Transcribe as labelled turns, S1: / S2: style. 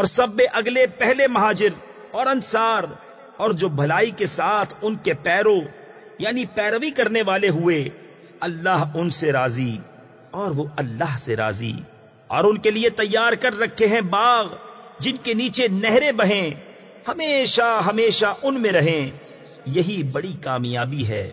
S1: اور سب اگلے پہلے مہاجر اور انصار اور جو بھلائی کے ساتھ ان کے پیرو یعنی پیروی کرنے والے ہوئے، اللہ ان سے راضی اور وہ اللہ سے راضی اور ان کے لیے تیار کر رکھے ہیں باغ، جن کے نیچے نہریں بہیں، ہمیشہ ہمیشہ ان میں رہیں، یہی بڑی کامیابی ہے۔